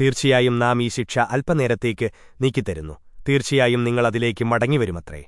തീർച്ചയായും നാം ഈ ശിക്ഷ അല്പനേരത്തേക്ക് നീക്കിത്തരുന്നു. തീർച്ചയായും നിങ്ങൾ അതിലേക്ക് മടങ്ങിവരുമത്രേ.